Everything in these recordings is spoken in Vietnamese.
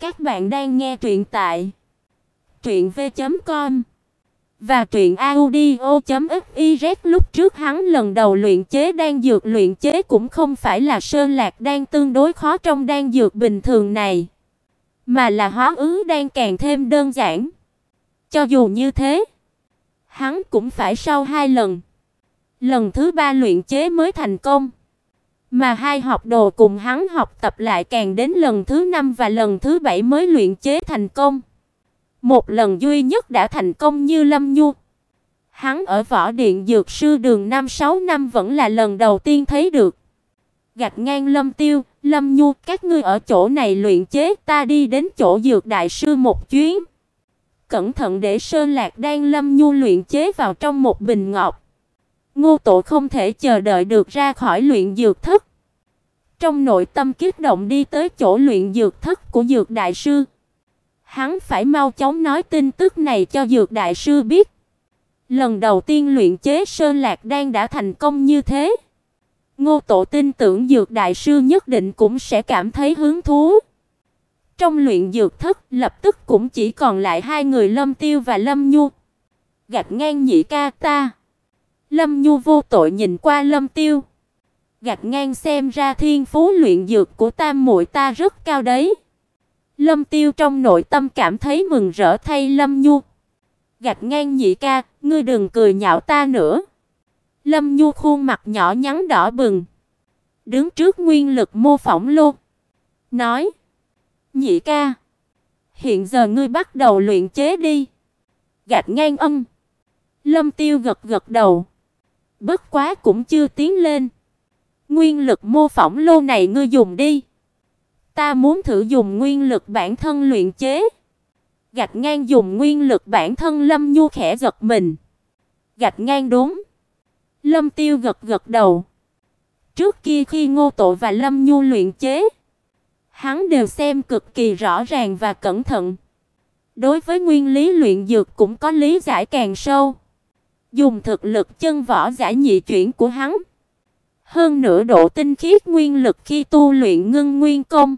Các bạn đang nghe truyện tại truyện v.com và truyện audio.fiz lúc trước hắn lần đầu luyện chế đan dược luyện chế cũng không phải là sơn lạc đan tương đối khó trong đan dược bình thường này, mà là hóa ứ đan càng thêm đơn giản. Cho dù như thế, hắn cũng phải sau hai lần, lần thứ ba luyện chế mới thành công. Mà hai học đồ cùng hắn học tập lại càng đến lần thứ năm và lần thứ bảy mới luyện chế thành công. Một lần duy nhất đã thành công như Lâm Nhu. Hắn ở võ điện dược sư đường năm sáu năm vẫn là lần đầu tiên thấy được. Gạch ngang Lâm Tiêu, Lâm Nhu, các ngươi ở chỗ này luyện chế, ta đi đến chỗ dược đại sư một chuyến. Cẩn thận để Sơn Lạc đang Lâm Nhu luyện chế vào trong một bình ngọc. Ngô Tổ không thể chờ đợi được ra khỏi luyện dược thất. Trong nội tâm kích động đi tới chỗ luyện dược thất của dược đại sư. Hắn phải mau chóng nói tin tức này cho dược đại sư biết. Lần đầu tiên luyện chế sơn lạc đan đã thành công như thế. Ngô Tổ tin tưởng dược đại sư nhất định cũng sẽ cảm thấy hứng thú. Trong luyện dược thất, lập tức cũng chỉ còn lại hai người Lâm Tiêu và Lâm Nhu. Gạch ngang nhị ca ta. Lâm Nhu vô tội nhìn qua Lâm Tiêu. gạt ngang xem ra thiên phú luyện dược của tam muội ta rất cao đấy. Lâm Tiêu trong nội tâm cảm thấy mừng rỡ thay Lâm Nhu. gạt ngang nhị ca, ngươi đừng cười nhạo ta nữa. Lâm Nhu khuôn mặt nhỏ nhắn đỏ bừng, đứng trước nguyên lực mô phỏng luôn nói: "Nhị ca, hiện giờ ngươi bắt đầu luyện chế đi." gạt ngang âm. Lâm Tiêu gật gật đầu. Bất quá cũng chưa tiến lên. Nguyên lực mô phỏng lô này ngươi dùng đi. Ta muốn thử dùng nguyên lực bản thân luyện chế. Gạch ngang dùng nguyên lực bản thân Lâm Nhu khẽ giật mình. Gạch ngang đúng. Lâm Tiêu gật gật đầu. Trước kia khi Ngô Tổ và Lâm Nhu luyện chế, hắn đều xem cực kỳ rõ ràng và cẩn thận. Đối với nguyên lý luyện dược cũng có lý giải càng sâu. Dùng thực lực chân võ giả nhị chuyển của hắn, hơn nữa độ tinh khiết nguyên lực khi tu luyện ngưng nguyên công.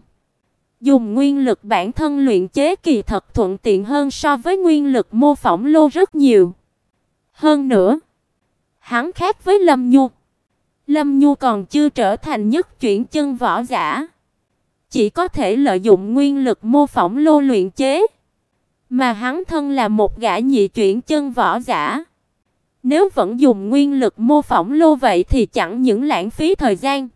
Dùng nguyên lực bản thân luyện chế kỳ thật thuận tiện hơn so với nguyên lực mô phỏng lô rất nhiều. Hơn nữa, hắn khác với Lâm Nhu. Lâm Nhu còn chưa trở thành nhất chuyển chân võ giả, chỉ có thể lợi dụng nguyên lực mô phỏng lô luyện chế, mà hắn thân là một gã nhị chuyển chân võ giả. Nếu vẫn dùng nguyên lực mô phỏng lô vậy thì chẳng những lãng phí thời gian,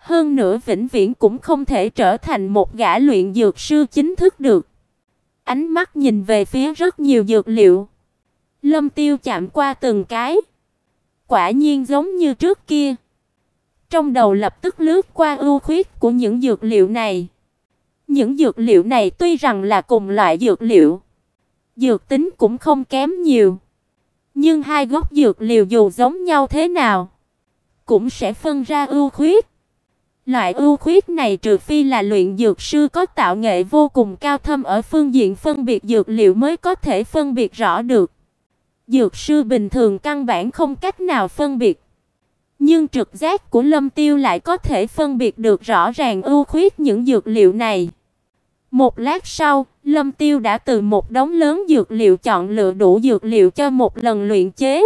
hơn nữa vĩnh viễn cũng không thể trở thành một gã luyện dược sư chính thức được. Ánh mắt nhìn về phía rất nhiều dược liệu. Lâm Tiêu chạm qua từng cái. Quả nhiên giống như trước kia. Trong đầu lập tức lướt qua ưu khuyết của những dược liệu này. Những dược liệu này tuy rằng là cùng loại dược liệu, dược tính cũng không kém nhiều. Nhưng hai gốc dược liệu dù giống nhau thế nào, cũng sẽ phân ra ưu khuyết. Loại ưu khuyết này trừ phi là luyện dược sư có tạo nghệ vô cùng cao thâm ở phương diện phân biệt dược liệu mới có thể phân biệt rõ được. Dược sư bình thường căn bản không cách nào phân biệt. Nhưng trực giác của Lâm Tiêu lại có thể phân biệt được rõ ràng ưu khuyết những dược liệu này. Một lát sau, Lâm Tiêu đã từ một đống lớn dược liệu chọn lựa đủ dược liệu cho một lần luyện chế.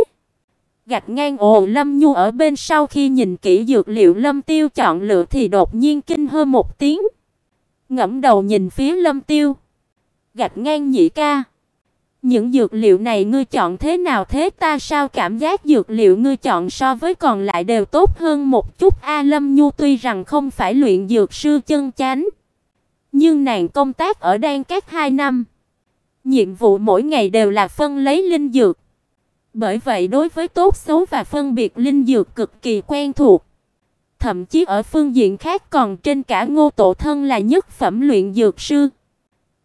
Gạch ngang ồ Lâm Nhu ở bên sau khi nhìn kỹ dược liệu Lâm Tiêu chọn lựa thì đột nhiên kinh hơ một tiếng. Ngẫm đầu nhìn phía Lâm Tiêu. Gạch ngang nhị ca. Những dược liệu này ngươi chọn thế nào thế ta sao cảm giác dược liệu ngươi chọn so với còn lại đều tốt hơn một chút A Lâm Nhu tuy rằng không phải luyện dược sư chân chánh. Nhưng nàng công tác ở Đan Các 2 năm. Nhiệm vụ mỗi ngày đều là phân lấy linh dược. Bởi vậy đối với tốt xấu và phân biệt linh dược cực kỳ quen thuộc. Thậm chí ở phương diện khác còn trên cả Ngô Tổ thân là nhất phẩm luyện dược sư.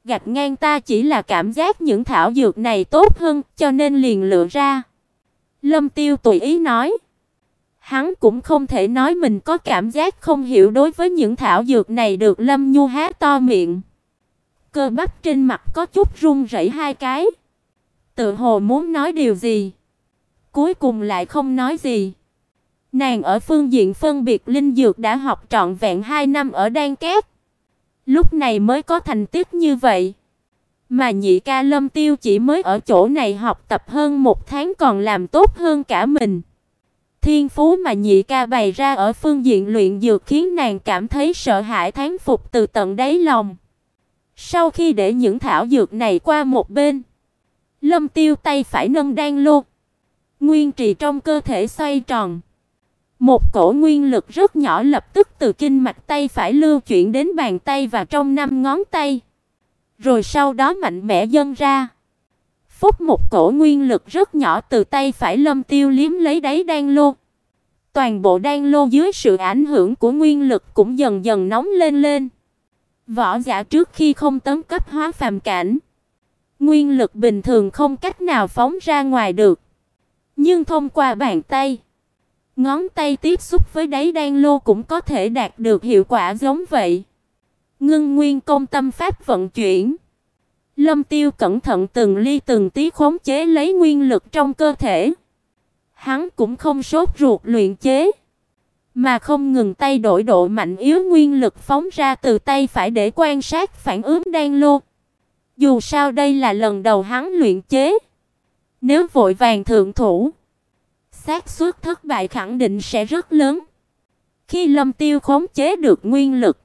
Gạch ngang ta chỉ là cảm giác những thảo dược này tốt hơn, cho nên liền lựa ra. Lâm Tiêu tùy ý nói. Hắn cũng không thể nói mình có cảm giác không hiểu đối với những thảo dược này được Lâm Nhu há to miệng. Cơ bắp trên mặt có chút run rẩy hai cái. Tự hồ muốn nói điều gì, cuối cùng lại không nói gì. Nàng ở phương diện phân biệt linh dược đã học trọn vẹn 2 năm ở Đan kép Lúc này mới có thành tích như vậy. Mà nhị ca Lâm Tiêu chỉ mới ở chỗ này học tập hơn một tháng còn làm tốt hơn cả mình. Thiên phú mà nhị ca bày ra ở phương diện luyện dược khiến nàng cảm thấy sợ hãi thán phục từ tận đáy lòng. Sau khi để những thảo dược này qua một bên, Lâm Tiêu tay phải nâng đan lô, nguyên trì trong cơ thể xoay tròn. Một cổ nguyên lực rất nhỏ lập tức từ kinh mạch tay phải lưu chuyển đến bàn tay và trong năm ngón tay, rồi sau đó mạnh mẽ dâng ra. Phút một cổ nguyên lực rất nhỏ từ tay phải Lâm Tiêu liếm lấy đáy đan lô. Toàn bộ đan lô dưới sự ảnh hưởng của nguyên lực cũng dần dần nóng lên lên. Võ giả trước khi không tấn cấp hóa phàm cảnh, nguyên lực bình thường không cách nào phóng ra ngoài được. Nhưng thông qua bàn tay, ngón tay tiếp xúc với đáy đan lô cũng có thể đạt được hiệu quả giống vậy. Ngưng Nguyên công tâm pháp vận chuyển. Lâm Tiêu cẩn thận từng ly từng tí khống chế lấy nguyên lực trong cơ thể. Hắn cũng không sốt ruột luyện chế, mà không ngừng tay đổi độ mạnh yếu nguyên lực phóng ra từ tay phải để quan sát phản ứng đan lô. Dù sao đây là lần đầu hắn luyện chế, nếu vội vàng thượng thủ, xác suất thất bại khẳng định sẽ rất lớn. Khi Lâm Tiêu khống chế được nguyên lực,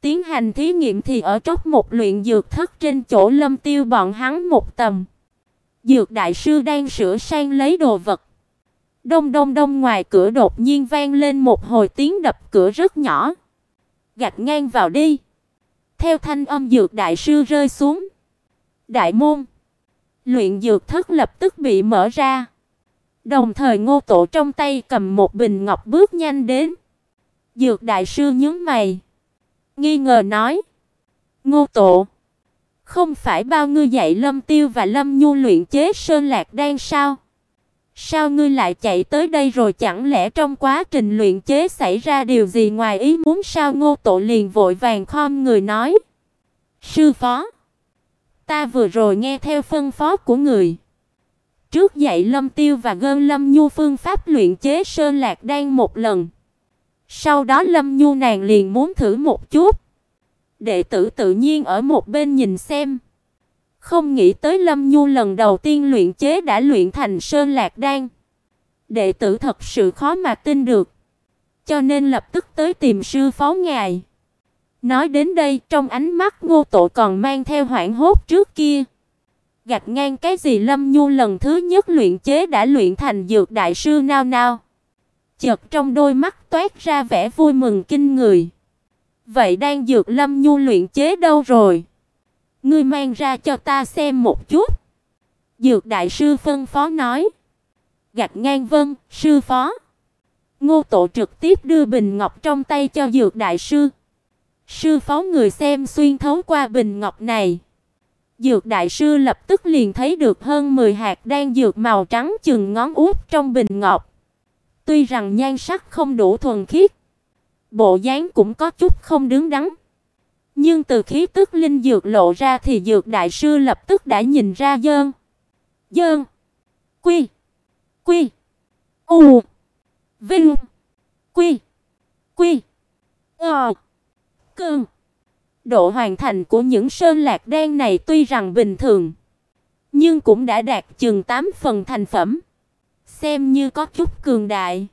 tiến hành thí nghiệm thì ở chốc một luyện dược thất trên chỗ Lâm Tiêu bọn hắn một tầm. Dược đại sư đang sửa sang lấy đồ vật. Đông đông đông ngoài cửa đột nhiên vang lên một hồi tiếng đập cửa rất nhỏ. Gạch ngang vào đi. Theo thanh âm dược đại sư rơi xuống. Đại môn. Luyện dược thất lập tức bị mở ra. Đồng thời Ngô Tổ trong tay cầm một bình ngọc bước nhanh đến. Dược đại sư nhướng mày, nghi ngờ nói: "Ngô Tổ, không phải bao ngươi dạy Lâm Tiêu và Lâm Nhu luyện chế sơn lạc đan sao? Sao ngươi lại chạy tới đây rồi chẳng lẽ trong quá trình luyện chế xảy ra điều gì ngoài ý muốn sao?" Ngô Tổ liền vội vàng khom người nói: "Sư phó, ta vừa rồi nghe theo phân phó của người, trước dạy Lâm Tiêu và Gơn Lâm Nhu phương pháp luyện chế sơn lạc đan một lần." Sau đó Lâm Nhu nàng liền muốn thử một chút. Đệ tử tự nhiên ở một bên nhìn xem. Không nghĩ tới Lâm Nhu lần đầu tiên luyện chế đã luyện thành Sơn Lạc Đan. Đệ tử thật sự khó mà tin được. Cho nên lập tức tới tìm sư phó ngài. Nói đến đây, trong ánh mắt Ngô Tổ còn mang theo hoảng hốt trước kia. Gạch ngang cái gì Lâm Nhu lần thứ nhất luyện chế đã luyện thành dược đại sư nao nao. Chợt trong đôi mắt toát ra vẻ vui mừng kinh người. Vậy đang dược Lâm Nhu luyện chế đâu rồi? Ngươi mang ra cho ta xem một chút. Dược đại sư phân phó nói. Gạch ngang vân, sư phó. Ngô Tổ trực tiếp đưa bình ngọc trong tay cho dược đại sư. Sư phó người xem xuyên thấu qua bình ngọc này. Dược đại sư lập tức liền thấy được hơn 10 hạt đan dược màu trắng chừng ngón út trong bình ngọc. Tuy rằng nhan sắc không đủ thuần khiết, bộ dáng cũng có chút không đứng đắn, nhưng từ khí tức linh dược lộ ra thì dược đại sư lập tức đã nhìn ra dơn. Dơn. Quy. Quy. U. Vinh. Quy. Quy. Ờ. Cơn. Độ hoàn thành của những sơn lạc đen này tuy rằng bình thường, nhưng cũng đã đạt chừng 8 phần thành phẩm xem như có chút cường đại.